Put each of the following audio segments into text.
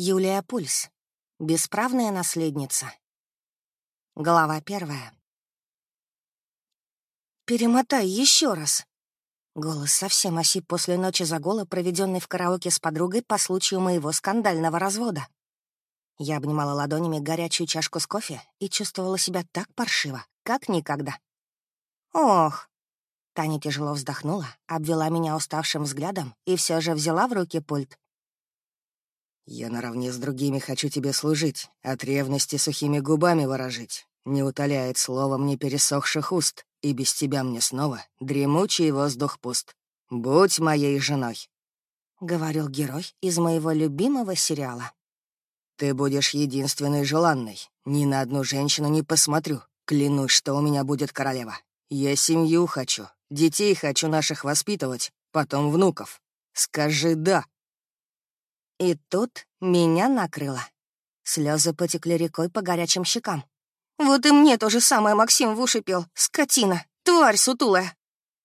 Юлия Пульс. Бесправная наследница. Глава первая. «Перемотай еще раз!» Голос совсем осип после ночи загола, проведенной в караоке с подругой по случаю моего скандального развода. Я обнимала ладонями горячую чашку с кофе и чувствовала себя так паршиво, как никогда. «Ох!» Таня тяжело вздохнула, обвела меня уставшим взглядом и все же взяла в руки пульт. «Я наравне с другими хочу тебе служить, от ревности сухими губами ворожить. Не утоляет словом не пересохших уст, и без тебя мне снова дремучий воздух пуст. Будь моей женой», — говорил герой из моего любимого сериала. «Ты будешь единственной желанной. Ни на одну женщину не посмотрю. Клянусь, что у меня будет королева. Я семью хочу, детей хочу наших воспитывать, потом внуков. Скажи «да». И тут меня накрыло. Слезы потекли рекой по горячим щекам. Вот и мне то же самое Максим в уши пел. Скотина, тварь сутулая.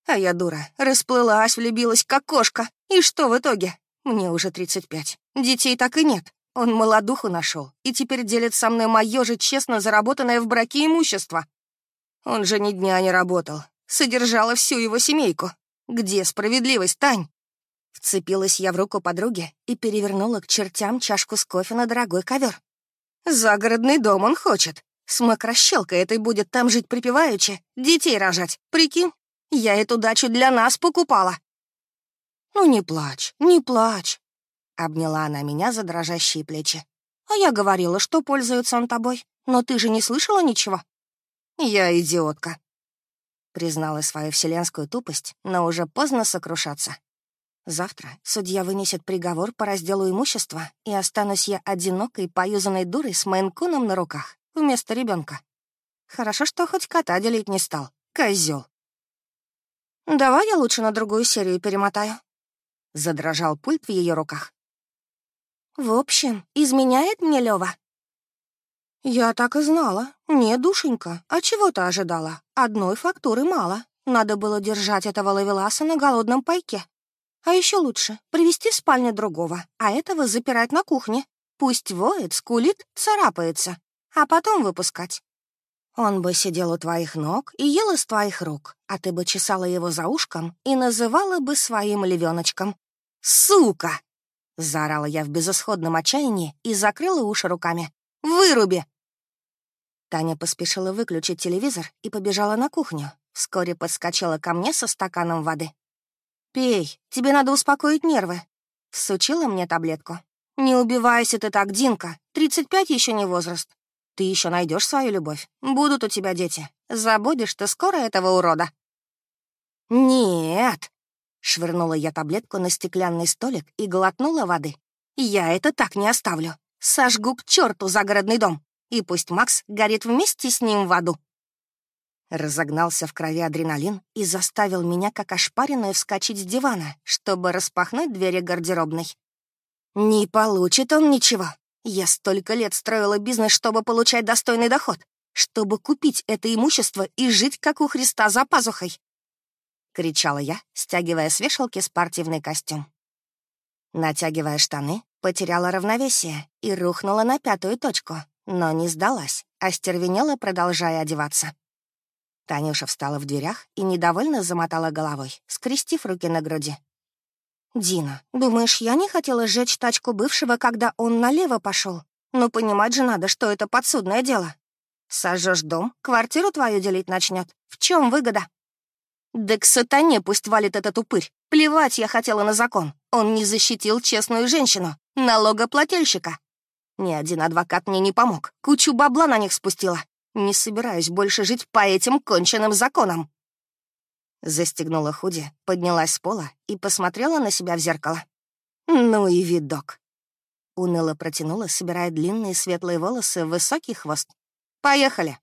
А я дура, расплылась, влюбилась, как кошка. И что в итоге? Мне уже 35. Детей так и нет. Он молодуху нашел и теперь делит со мной мое же честно заработанное в браке имущество. Он же ни дня не работал. Содержала всю его семейку. Где справедливость, Тань? Вцепилась я в руку подруги и перевернула к чертям чашку с кофе на дорогой ковер. Загородный дом он хочет. С мокрощелкой этой будет там жить припеваючи, детей рожать. Прикинь, я эту дачу для нас покупала. Ну не плачь, не плачь. Обняла она меня за дрожащие плечи. А я говорила, что пользуется он тобой. Но ты же не слышала ничего? Я идиотка. Признала свою вселенскую тупость, но уже поздно сокрушаться. Завтра судья вынесет приговор по разделу имущества, и останусь я одинокой, поюзанной дурой с Мейнкуном на руках, вместо ребенка. Хорошо, что хоть кота делить не стал. Козел. «Давай я лучше на другую серию перемотаю». Задрожал пульт в ее руках. «В общем, изменяет мне Лева. «Я так и знала. Не, душенька, а чего ты ожидала? Одной фактуры мало. Надо было держать этого ловеласа на голодном пайке. А еще лучше привести в спальню другого, а этого запирать на кухне. Пусть воет, скулит, царапается, а потом выпускать. Он бы сидел у твоих ног и ел из твоих рук, а ты бы чесала его за ушком и называла бы своим львеночком. «Сука!» — заорала я в безысходном отчаянии и закрыла уши руками. «Выруби!» Таня поспешила выключить телевизор и побежала на кухню. Вскоре подскочила ко мне со стаканом воды. «Пей, тебе надо успокоить нервы». Всучила мне таблетку. «Не убивайся ты так, Динка. 35 еще не возраст. Ты еще найдешь свою любовь. Будут у тебя дети. Забудешь ты скоро этого урода». «Нет!» — швырнула я таблетку на стеклянный столик и глотнула воды. «Я это так не оставлю. Сожгу к черту загородный дом, и пусть Макс горит вместе с ним в аду». Разогнался в крови адреналин и заставил меня, как ошпаренную, вскочить с дивана, чтобы распахнуть двери гардеробной. «Не получит он ничего. Я столько лет строила бизнес, чтобы получать достойный доход, чтобы купить это имущество и жить, как у Христа, за пазухой!» — кричала я, стягивая с вешалки спортивный костюм. Натягивая штаны, потеряла равновесие и рухнула на пятую точку, но не сдалась, а стервенела, продолжая одеваться. Танюша встала в дверях и недовольно замотала головой, скрестив руки на груди. «Дина, думаешь, я не хотела сжечь тачку бывшего, когда он налево пошел? Ну, понимать же надо, что это подсудное дело. Сожжешь дом, квартиру твою делить начнет. В чем выгода?» «Да к сатане пусть валит этот упырь. Плевать я хотела на закон. Он не защитил честную женщину, налогоплательщика. Ни один адвокат мне не помог. Кучу бабла на них спустила. Не собираюсь больше жить по этим конченным законам. Застегнула худи, поднялась с пола и посмотрела на себя в зеркало. Ну и видок. Уныло протянула, собирая длинные светлые волосы в высокий хвост. «Поехали!»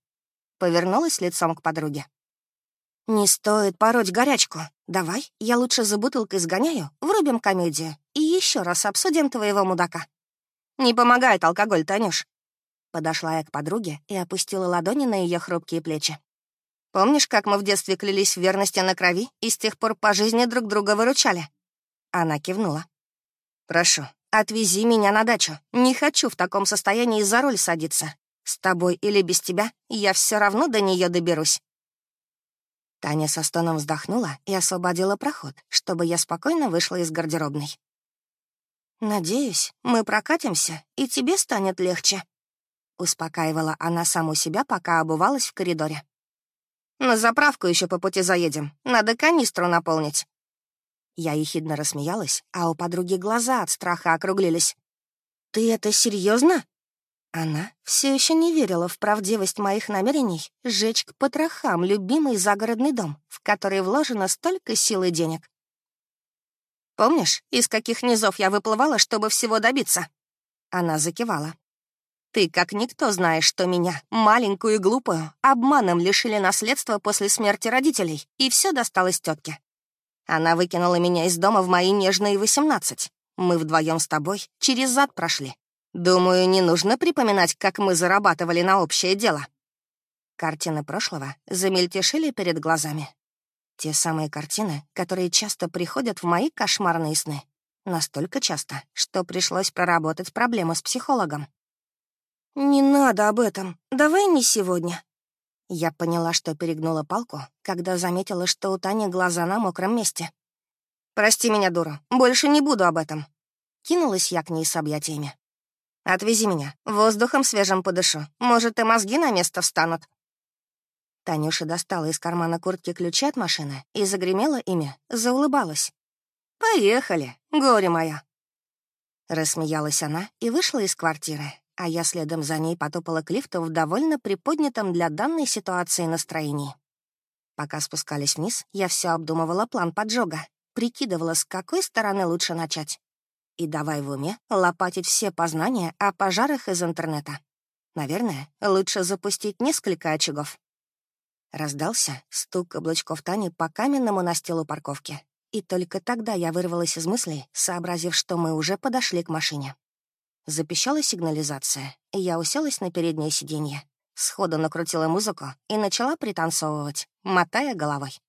Повернулась лицом к подруге. «Не стоит пороть горячку. Давай, я лучше за бутылкой сгоняю, врубим комедию и еще раз обсудим твоего мудака». «Не помогает алкоголь, Танюш. Подошла я к подруге и опустила ладони на ее хрупкие плечи. «Помнишь, как мы в детстве клялись в верности на крови и с тех пор по жизни друг друга выручали?» Она кивнула. «Прошу, Отвези меня на дачу. Не хочу в таком состоянии за руль садиться. С тобой или без тебя я все равно до нее доберусь». Таня со стоном вздохнула и освободила проход, чтобы я спокойно вышла из гардеробной. «Надеюсь, мы прокатимся, и тебе станет легче», — успокаивала она саму себя, пока обувалась в коридоре. «На заправку еще по пути заедем. Надо канистру наполнить». Я ехидно рассмеялась, а у подруги глаза от страха округлились. «Ты это серьезно? Она все еще не верила в правдивость моих намерений сжечь к потрохам любимый загородный дом, в который вложено столько сил и денег. «Помнишь, из каких низов я выплывала, чтобы всего добиться?» Она закивала. «Ты, как никто, знаешь, что меня, маленькую и глупую, обманом лишили наследства после смерти родителей, и все досталось тетке. Она выкинула меня из дома в мои нежные восемнадцать. Мы вдвоем с тобой через зад прошли, Думаю, не нужно припоминать, как мы зарабатывали на общее дело. Картины прошлого замельтешили перед глазами. Те самые картины, которые часто приходят в мои кошмарные сны. Настолько часто, что пришлось проработать проблему с психологом. «Не надо об этом. Давай не сегодня». Я поняла, что перегнула палку, когда заметила, что у Тани глаза на мокром месте. «Прости меня, дура, больше не буду об этом». Кинулась я к ней с объятиями. Отвези меня. Воздухом свежим подышу. Может, и мозги на место встанут». Танюша достала из кармана куртки ключи от машины и загремела ими, заулыбалась. «Поехали, горе моя!» Рассмеялась она и вышла из квартиры, а я следом за ней потопала к лифту в довольно приподнятом для данной ситуации настроении. Пока спускались вниз, я все обдумывала план поджога, прикидывала, с какой стороны лучше начать и давай в уме лопатить все познания о пожарах из интернета. Наверное, лучше запустить несколько очагов. Раздался стук каблучков Тани по каменному настилу парковки. И только тогда я вырвалась из мыслей, сообразив, что мы уже подошли к машине. Запищала сигнализация, и я уселась на переднее сиденье. Сходу накрутила музыку и начала пританцовывать, мотая головой.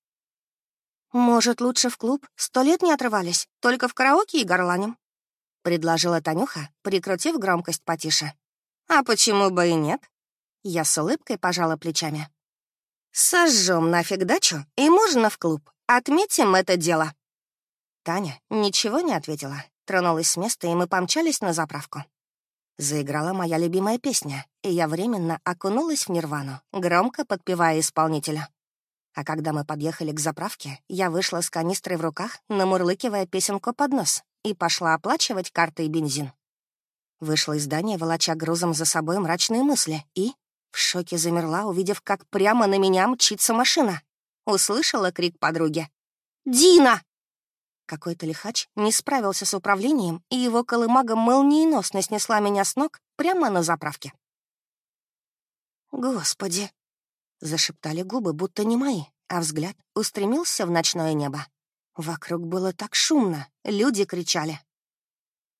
«Может, лучше в клуб? Сто лет не отрывались, только в караоке и горланим», — предложила Танюха, прикрутив громкость потише. «А почему бы и нет?» Я с улыбкой пожала плечами. «Сожжем нафиг дачу, и можно в клуб. Отметим это дело». Таня ничего не ответила, тронулась с места, и мы помчались на заправку. Заиграла моя любимая песня, и я временно окунулась в нирвану, громко подпевая исполнителя. А когда мы подъехали к заправке, я вышла с канистрой в руках, намурлыкивая песенку под нос и пошла оплачивать картой бензин. Вышла из здания, волоча грузом за собой мрачные мысли, и в шоке замерла, увидев, как прямо на меня мчится машина. Услышала крик подруги. «Дина!» Какой-то лихач не справился с управлением, и его колымага молниеносно снесла меня с ног прямо на заправке. «Господи!» — зашептали губы, будто не мои, а взгляд устремился в ночное небо. Вокруг было так шумно, люди кричали.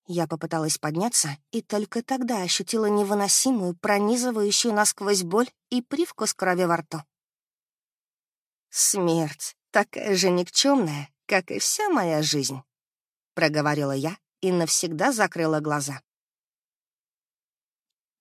Я попыталась подняться, и только тогда ощутила невыносимую, пронизывающую насквозь боль и привкус крови во рту. «Смерть такая же никчемная, как и вся моя жизнь», — проговорила я и навсегда закрыла глаза.